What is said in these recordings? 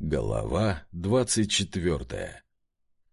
Голова двадцать четвертая.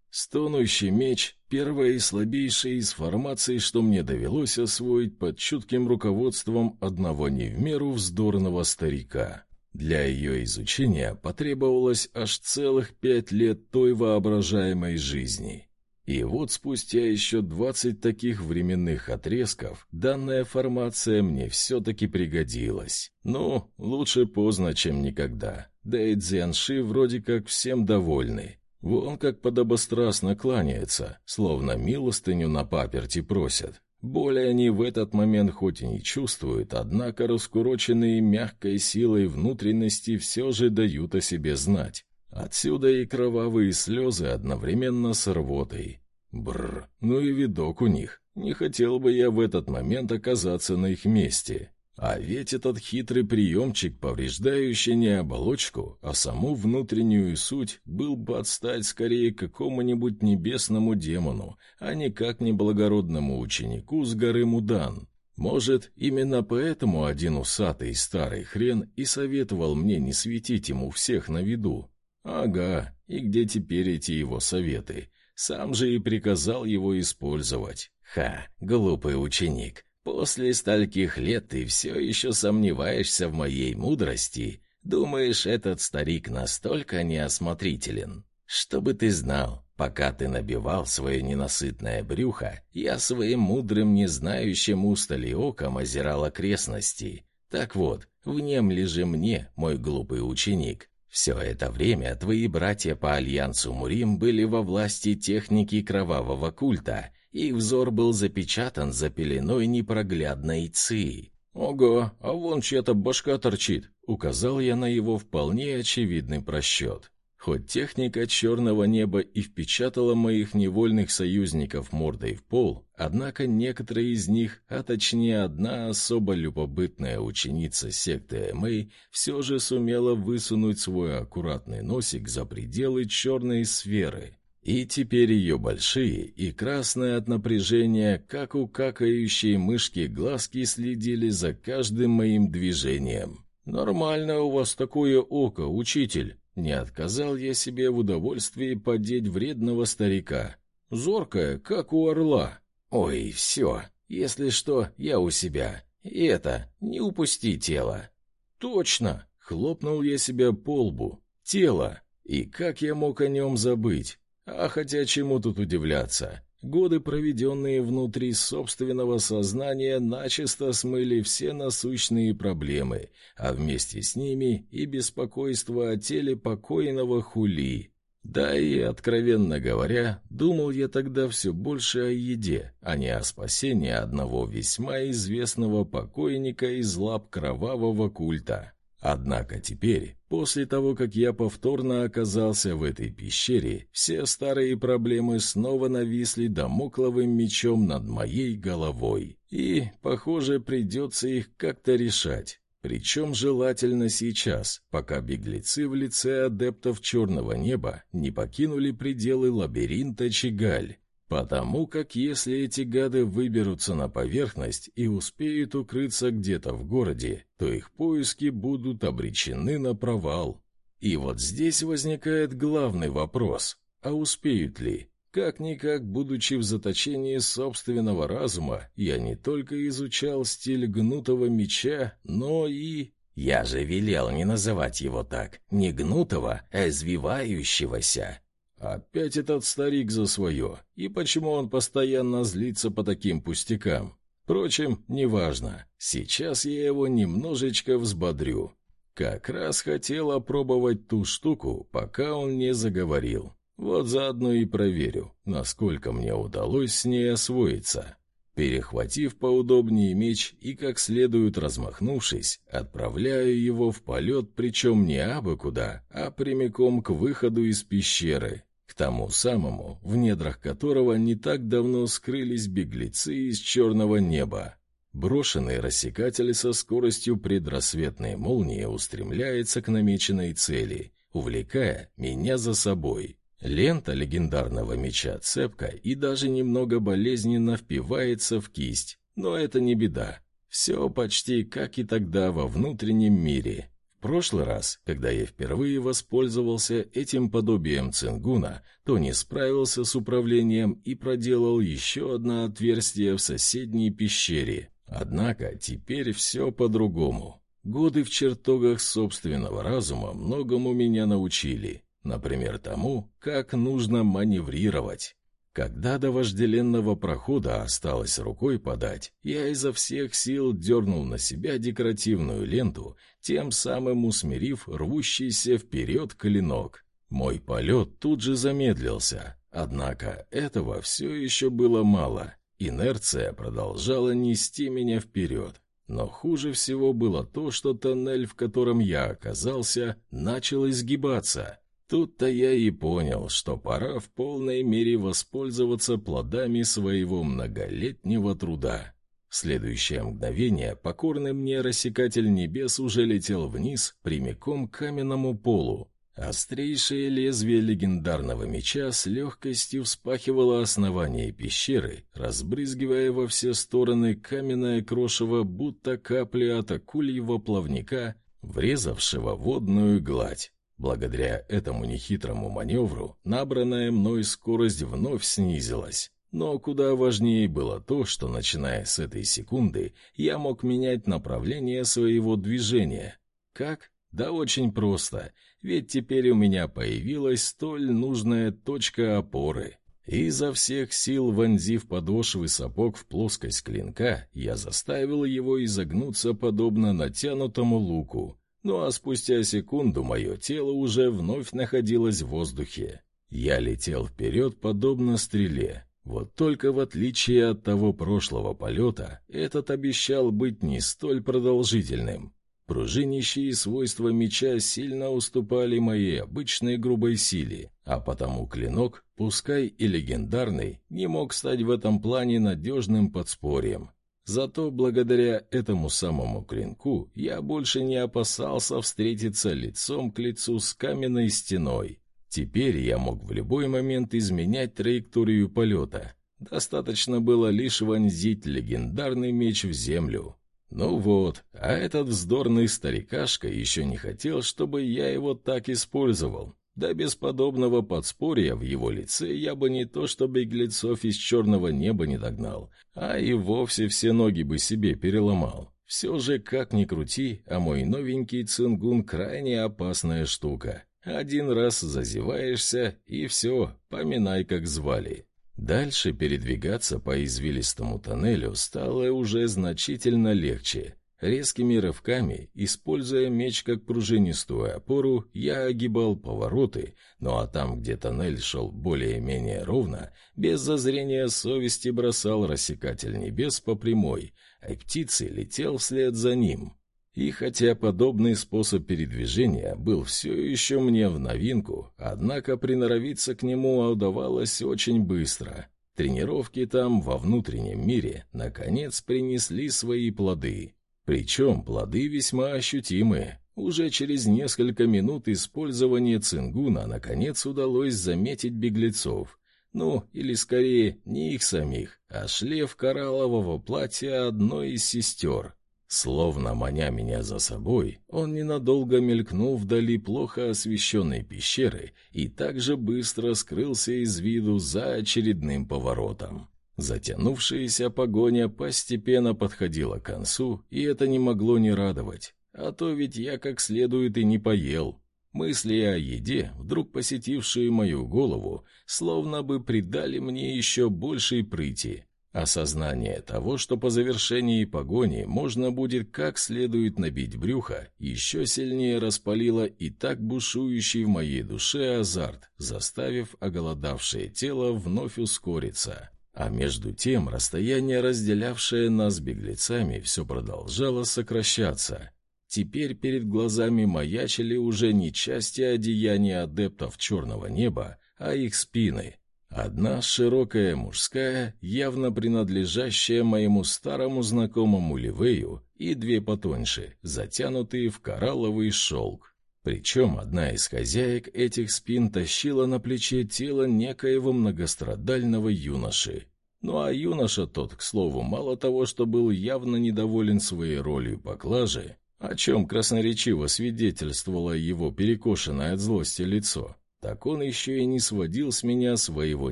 Стонущий меч — первая и слабейшая из формаций, что мне довелось освоить под чутким руководством одного не в меру вздорного старика. Для ее изучения потребовалось аж целых пять лет той воображаемой жизни. И вот спустя еще двадцать таких временных отрезков данная формация мне все-таки пригодилась. Ну, лучше поздно, чем никогда. Да и Дзянши вроде как всем довольны. Вон как подобострастно кланяется, словно милостыню на паперти просят. Боли они в этот момент хоть и не чувствуют, однако раскуроченные мягкой силой внутренности все же дают о себе знать. Отсюда и кровавые слезы одновременно с рвотой. Бррр, ну и видок у них. Не хотел бы я в этот момент оказаться на их месте. А ведь этот хитрый приемчик, повреждающий не оболочку, а саму внутреннюю суть, был бы отстать скорее какому-нибудь небесному демону, а никак не благородному ученику с горы Мудан. Может, именно поэтому один усатый старый хрен и советовал мне не светить ему всех на виду, Ага, и где теперь эти его советы? Сам же и приказал его использовать. Ха, глупый ученик. После стольких лет ты все еще сомневаешься в моей мудрости. Думаешь, этот старик настолько неосмотрителен? Чтобы ты знал, пока ты набивал свое ненасытное брюхо, я своим мудрым, не знающим устали оком озирал окрестности. Так вот, внемли же мне, мой глупый ученик, все это время твои братья по альянсу Мурим были во власти техники кровавого культа, и взор был запечатан за пеленой непроглядной ци. «Ого, а вон чья-то башка торчит», — указал я на его вполне очевидный просчет. Хоть техника черного неба и впечатала моих невольных союзников мордой в пол, однако некоторые из них, а точнее одна особо любопытная ученица секты Мэй, все же сумела высунуть свой аккуратный носик за пределы черной сферы. И теперь ее большие и красные от напряжения, как у какающей мышки, глазки следили за каждым моим движением. «Нормально у вас такое око, учитель», не отказал я себе в удовольствии подеть вредного старика. Зоркая, как у орла. Ой, все. Если что, я у себя. И это, не упусти тело. Точно. Хлопнул я себя по лбу. Тело. И как я мог о нем забыть? А хотя чему тут удивляться? Годы, проведенные внутри собственного сознания, начисто смыли все насущные проблемы, а вместе с ними и беспокойство о теле покойного Хули. Да и, откровенно говоря, думал я тогда все больше о еде, а не о спасении одного весьма известного покойника из лап кровавого культа. Однако теперь, после того, как я повторно оказался в этой пещере, все старые проблемы снова нависли домокловым мечом над моей головой. И, похоже, придется их как-то решать. Причем желательно сейчас, пока беглецы в лице адептов черного неба не покинули пределы лабиринта Чигаль. Потому как если эти гады выберутся на поверхность и успеют укрыться где-то в городе, то их поиски будут обречены на провал. И вот здесь возникает главный вопрос: а успеют ли? Как-никак, будучи в заточении собственного разума, я не только изучал стиль гнутого меча, но и... Я же велел не называть его так, не гнутого, а извивающегося. Опять этот старик за свое. И почему он постоянно злится по таким пустякам? Впрочем, неважно. Сейчас я его немножечко взбодрю. Как раз хотел опробовать ту штуку, пока он не заговорил. Вот заодно и проверю, насколько мне удалось с ней освоиться. Перехватив поудобнее меч и как следует размахнувшись, отправляю его в полет, причем не абы куда, а прямиком к выходу из пещеры, тому самому, в недрах которого не так давно скрылись беглецы из черного неба. Брошенный рассекатель со скоростью предрассветной молнии устремляется к намеченной цели, увлекая меня за собой. Лента легендарного меча цепка и даже немного болезненно впивается в кисть, но это не беда. Все почти как и тогда во внутреннем мире. В прошлый раз, когда я впервые воспользовался этим подобием цингуна, то не справился с управлением и проделал еще одно отверстие в соседней пещере. Однако теперь все по-другому. Годы в чертогах собственного разума многому меня научили. Например, тому, как нужно маневрировать. Когда до вожделенного прохода осталось рукой подать, я изо всех сил дернул на себя декоративную ленту, тем самым усмирив рвущийся вперед клинок. Мой полет тут же замедлился, однако этого все еще было мало. Инерция продолжала нести меня вперед. Но хуже всего было то, что тоннель, в котором я оказался, начал изгибаться — Тут-то я и понял, что пора в полной мере воспользоваться плодами своего многолетнего труда. В следующее мгновение покорный мне рассекатель небес уже летел вниз, прямиком к каменному полу. Острейшее лезвие легендарного меча с легкостью вспахивало основание пещеры, разбрызгивая во все стороны каменное крошево, будто капли от акульего плавника, врезавшего водную гладь. Благодаря этому нехитрому маневру набранная мной скорость вновь снизилась. Но куда важнее было то, что, начиная с этой секунды, я мог менять направление своего движения. Как? Да очень просто, ведь теперь у меня появилась столь нужная точка опоры. Изо всех сил вонзив подошвы сапог в плоскость клинка, я заставил его изогнуться подобно натянутому луку, ну а спустя секунду мое тело уже вновь находилось в воздухе. Я летел вперед, подобно стреле. Вот только в отличие от того прошлого полета, этот обещал быть не столь продолжительным. Пружинищие свойства меча сильно уступали моей обычной грубой силе, а потому клинок, пускай и легендарный, не мог стать в этом плане надежным подспорьем. Зато благодаря этому самому клинку я больше не опасался встретиться лицом к лицу с каменной стеной. Теперь я мог в любой момент изменять траекторию полета. Достаточно было лишь вонзить легендарный меч в землю. Ну вот, а этот вздорный старикашка еще не хотел, чтобы я его так использовал. Да без подобного подспорья в его лице я бы не то что беглецов из черного неба не догнал, а и вовсе все ноги бы себе переломал. Все же, как ни крути, а мой новенький цингун крайне опасная штука. Один раз зазеваешься, и все, поминай, как звали. Дальше передвигаться по извилистому тоннелю стало уже значительно легче. Резкими рывками, используя меч как пружинистую опору, я огибал повороты, ну а там, где тоннель шел более-менее ровно, без зазрения совести бросал рассекатель небес по прямой, а птицы летел вслед за ним. И хотя подобный способ передвижения был все еще мне в новинку, однако приноровиться к нему удавалось очень быстро. Тренировки там, во внутреннем мире, наконец принесли свои плоды — причем плоды весьма ощутимые. Уже через несколько минут использования цингуна наконец удалось заметить беглецов. Ну, или скорее, не их самих, а шлейф кораллового платья одной из сестер. Словно маня меня за собой, он ненадолго мелькнул вдали плохо освещенной пещеры и также быстро скрылся из виду за очередным поворотом. Затянувшаяся погоня постепенно подходила к концу, и это не могло не радовать. А то ведь я как следует и не поел. Мысли о еде, вдруг посетившие мою голову, словно бы придали мне еще большей прыти. Осознание того, что по завершении погони можно будет как следует набить брюхо, еще сильнее распалило и так бушующий в моей душе азарт, заставив оголодавшее тело вновь ускориться. А между тем расстояние, разделявшее нас беглецами, все продолжало сокращаться. Теперь перед глазами маячили уже не части одеяния адептов черного неба, а их спины. Одна широкая мужская, явно принадлежащая моему старому знакомому Ливею, и две потоньше, затянутые в коралловый шелк. Причем одна из хозяек этих спин тащила на плече тело некоего многострадального юноши. Ну а юноша тот, к слову, мало того, что был явно недоволен своей ролью поклажи, о чем красноречиво свидетельствовало его перекошенное от злости лицо, так он еще и не сводил с меня своего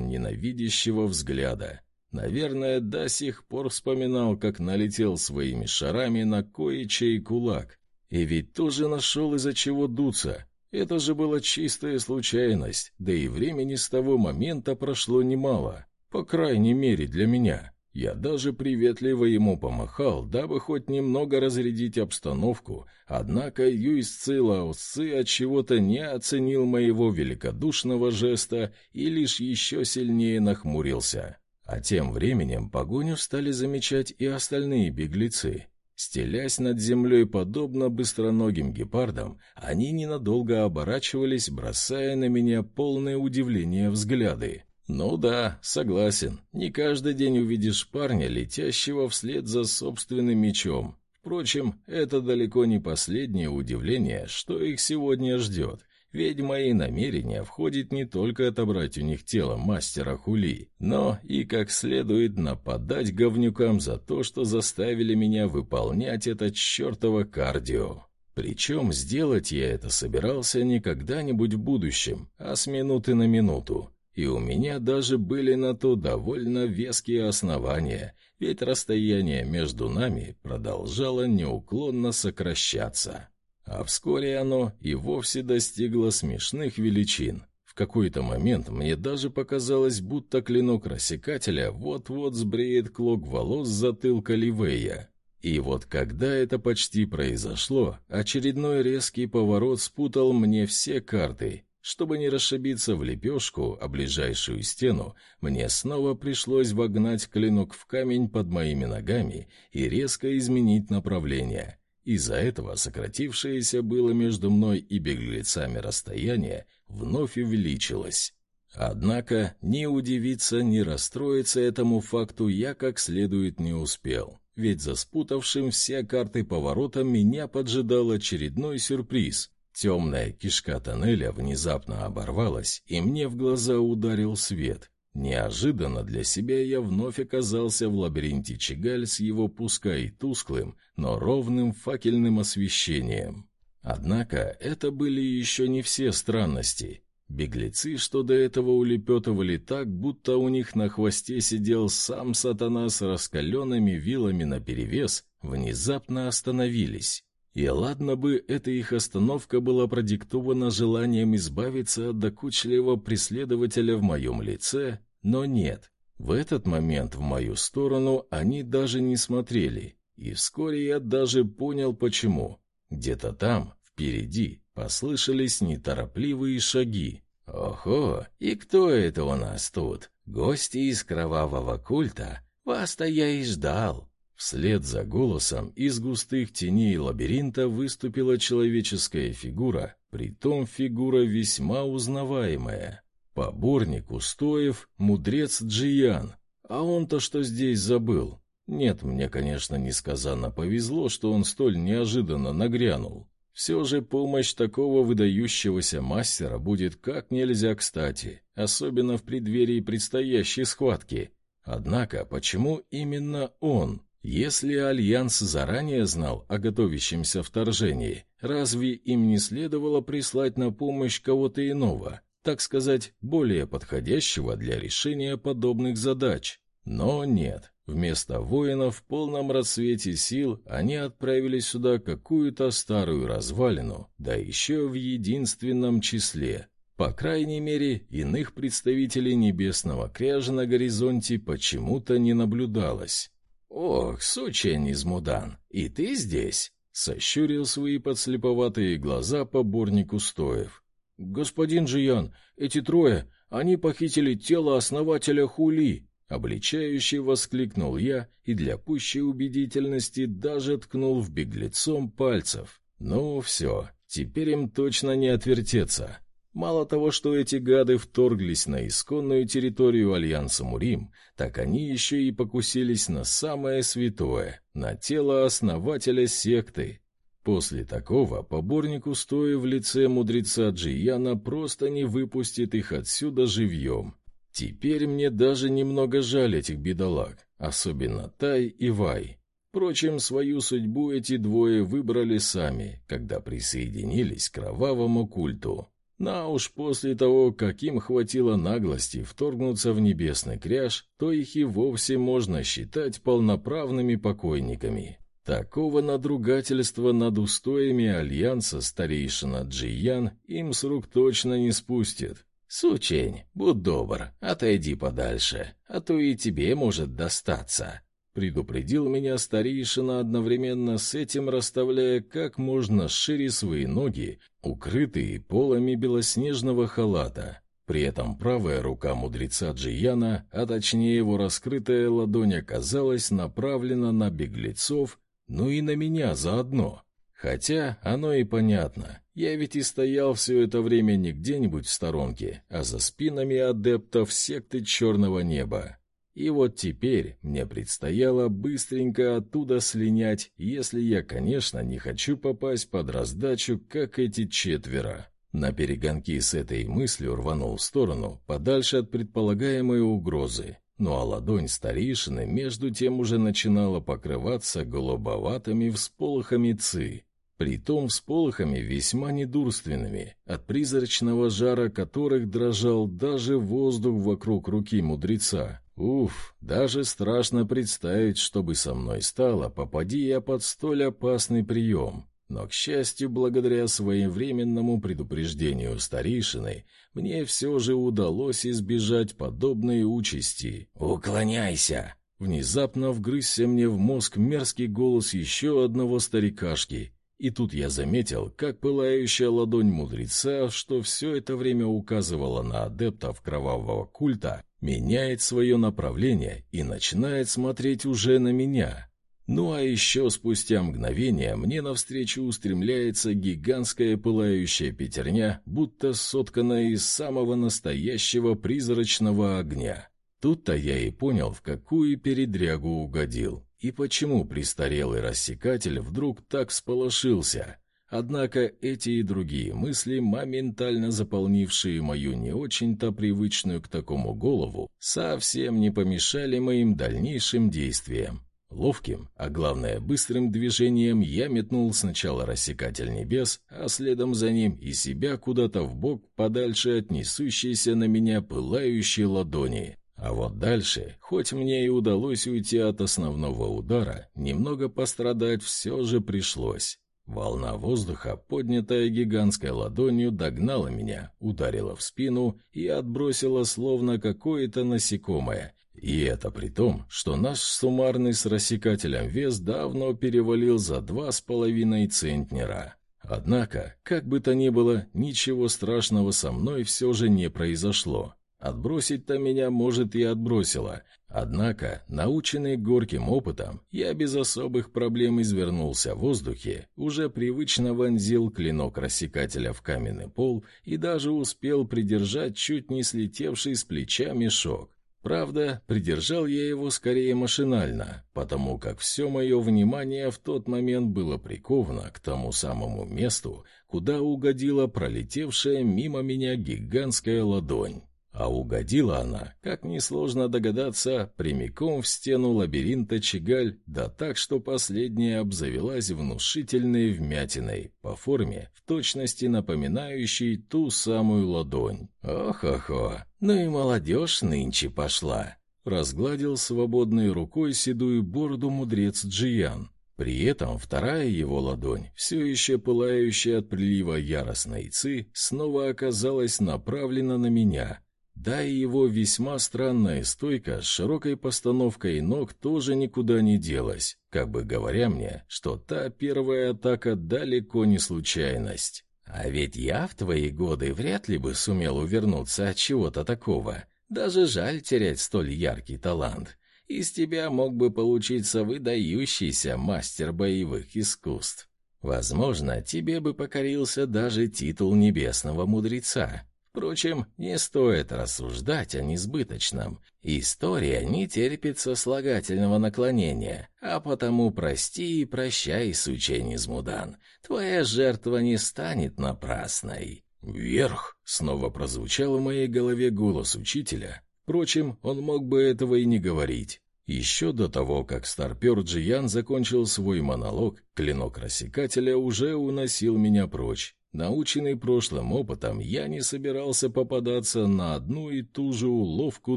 ненавидящего взгляда. Наверное, до сих пор вспоминал, как налетел своими шарами на кое-чей кулак. И ведь тоже нашел из-за чего дуться. Это же была чистая случайность, да и времени с того момента прошло немало. По крайней мере, для меня. Я даже приветливо ему помахал, дабы хоть немного разрядить обстановку, однако Юйсци Лаосцы отчего-то не оценил моего великодушного жеста и лишь еще сильнее нахмурился. А тем временем погоню стали замечать и остальные беглецы. Стелясь над землей подобно быстроногим гепардам, они ненадолго оборачивались, бросая на меня полное удивление взгляды. Ну да, согласен, не каждый день увидишь парня, летящего вслед за собственным мечом. Впрочем, это далеко не последнее удивление, что их сегодня ждет. Ведь мои намерения входит не только отобрать у них тело мастера Хули, но и как следует нападать говнюкам за то, что заставили меня выполнять это чертово кардио. Причем сделать я это собирался не когда-нибудь в будущем, а с минуты на минуту. И у меня даже были на то довольно веские основания, ведь расстояние между нами продолжало неуклонно сокращаться. А вскоре оно и вовсе достигло смешных величин. В какой-то момент мне даже показалось, будто клинок рассекателя вот-вот сбреет клок волос затылка Ливея. И вот когда это почти произошло, очередной резкий поворот спутал мне все карты. Чтобы не расшибиться в лепешку, а ближайшую стену, мне снова пришлось вогнать клинок в камень под моими ногами и резко изменить направление. Из-за этого сократившееся было между мной и беглецами расстояние вновь увеличилось. Однако ни удивиться, ни расстроиться этому факту я как следует не успел, ведь за спутавшим все карты поворота меня поджидал очередной сюрприз. Темная кишка тоннеля внезапно оборвалась, и мне в глаза ударил свет — Неожиданно для себя я вновь оказался в лабиринте Чигаль с его пускай тусклым, но ровным факельным освещением. Однако это были еще не все странности. Беглецы, что до этого улепетывали так, будто у них на хвосте сидел сам сатана с раскаленными вилами наперевес, внезапно остановились. И ладно бы эта их остановка была продиктована желанием избавиться от докучливого преследователя в моем лице, но нет, в этот момент в мою сторону они даже не смотрели, и вскоре я даже понял почему. Где-то там, впереди, послышались неторопливые шаги. «Ого, и кто это у нас тут? Гости из кровавого культа? Вас-то я и ждал!» Вслед за голосом из густых теней лабиринта выступила человеческая фигура, притом фигура весьма узнаваемая. Поборник Устоев, мудрец Джиян. А он-то что здесь забыл? Нет, мне, конечно, несказанно повезло, что он столь неожиданно нагрянул. Все же помощь такого выдающегося мастера будет как нельзя кстати, особенно в преддверии предстоящей схватки. Однако, почему именно он? Если Альянс заранее знал о готовящемся вторжении, разве им не следовало прислать на помощь кого-то иного? так сказать, более подходящего для решения подобных задач. Но нет, вместо воинов в полном расцвете сил они отправили сюда какую-то старую развалину, да еще в единственном числе. По крайней мере, иных представителей небесного кряжа на горизонте почему-то не наблюдалось. «Ох, сучья Низмудан, и ты здесь?» — сощурил свои подслеповатые глаза поборник Устоев. «Господин Джиян, эти трое, они похитили тело основателя Хули!» Обличающий воскликнул я и для пущей убедительности даже ткнул в беглецом пальцев. «Ну все, теперь им точно не отвертеться!» Мало того, что эти гады вторглись на исконную территорию Альянса Мурим, так они еще и покусились на самое святое, на тело основателя секты, После такого поборник устоя в лице мудреца Джияна просто не выпустит их отсюда живьем. Теперь мне даже немного жаль этих бедолаг, особенно Тай и Вай. Впрочем, свою судьбу эти двое выбрали сами, когда присоединились к кровавому культу. На уж после того, как им хватило наглости вторгнуться в небесный кряж, то их и вовсе можно считать полноправными покойниками. Такого надругательства над устоями Альянса старейшина Джиян им с рук точно не спустит. «Сучень, будь добр, отойди подальше, а то и тебе может достаться», Предупредил меня старейшина одновременно с этим, расставляя как можно шире свои ноги, укрытые полами белоснежного халата. При этом правая рука мудреца Джияна, а точнее его раскрытая ладонь оказалась направлена на беглецов, ну и на меня заодно. Хотя оно и понятно. Я ведь и стоял все это время не где-нибудь в сторонке, а за спинами адептов секты Черного Неба. И вот теперь мне предстояло быстренько оттуда слинять, если я, конечно, не хочу попасть под раздачу, как эти четверо. На перегонки с этой мыслью рванул в сторону, подальше от предполагаемой угрозы. Ну а ладонь старейшины между тем уже начинала покрываться голубоватыми всполохами ци. Притом всполохами весьма недурственными, от призрачного жара которых дрожал даже воздух вокруг руки мудреца. Уф, даже страшно представить, что бы со мной стало, попади я под столь опасный прием. Но, к счастью, благодаря своевременному предупреждению старейшины, мне все же удалось избежать подобной участи. «Уклоняйся!» Внезапно вгрызся мне в мозг мерзкий голос еще одного старикашки, и тут я заметил, как пылающая ладонь мудреца, что все это время указывала на адептов кровавого культа, меняет свое направление и начинает смотреть уже на меня. Ну а еще спустя мгновение мне навстречу устремляется гигантская пылающая пятерня, будто сотканная из самого настоящего призрачного огня. Тут-то я и понял, в какую передрягу угодил, и почему престарелый рассекатель вдруг так всполошился. Однако эти и другие мысли, моментально заполнившие мою не очень-то привычную к такому голову, совсем не помешали моим дальнейшим действиям. Ловким, а главное быстрым движением я метнул сначала рассекатель небес, а следом за ним и себя куда-то в бок подальше от несущейся на меня пылающей ладони. А вот дальше, хоть мне и удалось уйти от основного удара, немного пострадать все же пришлось. Волна воздуха, поднятая гигантской ладонью, догнала меня, ударила в спину и отбросила словно какое-то насекомое. И это при том, что наш суммарный с рассекателем вес давно перевалил за два с половиной центнера. Однако, как бы то ни было, ничего страшного со мной все же не произошло. Отбросить-то меня, может, и отбросило. Однако, наученный горьким опытом, я без особых проблем извернулся в воздухе, уже привычно вонзил клинок рассекателя в каменный пол и даже успел придержать чуть не слетевший с плеча мешок. Правда, придержал я его скорее машинально, потому как все мое внимание в тот момент было приковано к тому самому месту, куда угодила пролетевшая мимо меня гигантская ладонь. А угодила она, как несложно догадаться, прямиком в стену лабиринта Чигаль, да так, что последняя обзавелась внушительной вмятиной, по форме, в точности напоминающей ту самую ладонь. «Ох-охо, ну и молодежь нынче пошла!» Разгладил свободной рукой седую бороду мудрец Джиян. При этом вторая его ладонь, все еще пылающая от прилива яростной ци, снова оказалась направлена на меня — да и его весьма странная стойка с широкой постановкой ног тоже никуда не делась, как бы говоря мне, что та первая атака далеко не случайность. А ведь я в твои годы вряд ли бы сумел увернуться от чего-то такого. Даже жаль терять столь яркий талант. Из тебя мог бы получиться выдающийся мастер боевых искусств. Возможно, тебе бы покорился даже титул небесного мудреца. Впрочем, не стоит рассуждать о несбыточном. История не терпит сослагательного наклонения, а потому прости и прощай, сучей Низмудан. Твоя жертва не станет напрасной. «Вверх!» — снова прозвучал в моей голове голос учителя. Впрочем, он мог бы этого и не говорить. Еще до того, как старпер Джиян закончил свой монолог, клинок рассекателя уже уносил меня прочь. Наученный прошлым опытом, я не собирался попадаться на одну и ту же уловку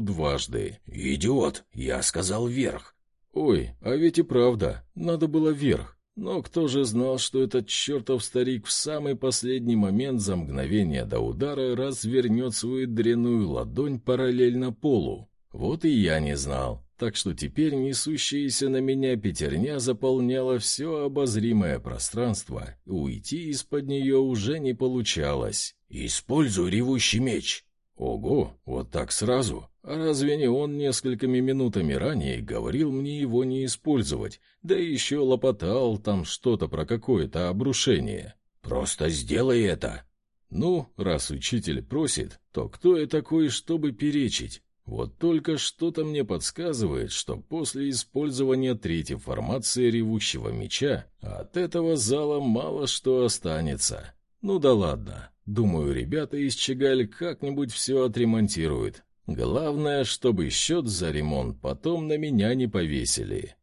дважды. «Идиот! Я сказал вверх!» «Ой, а ведь и правда, надо было вверх. Но кто же знал, что этот чертов старик в самый последний момент за мгновение до удара развернет свою дряную ладонь параллельно полу? Вот и я не знал. Так что теперь несущаяся на меня пятерня заполняла все обозримое пространство, и уйти из-под нее уже не получалось. «Используй ревущий меч!» Ого, вот так сразу? А разве не он несколькими минутами ранее говорил мне его не использовать, да еще лопотал там что-то про какое-то обрушение? Просто сделай это. Ну, раз учитель просит, то кто я такой, чтобы перечить? Вот только что-то мне подсказывает, что после использования третьей формации ревущего меча от этого зала мало что останется. Ну да ладно, думаю, ребята из Чигаль как-нибудь все отремонтируют. Главное, чтобы счет за ремонт потом на меня не повесили.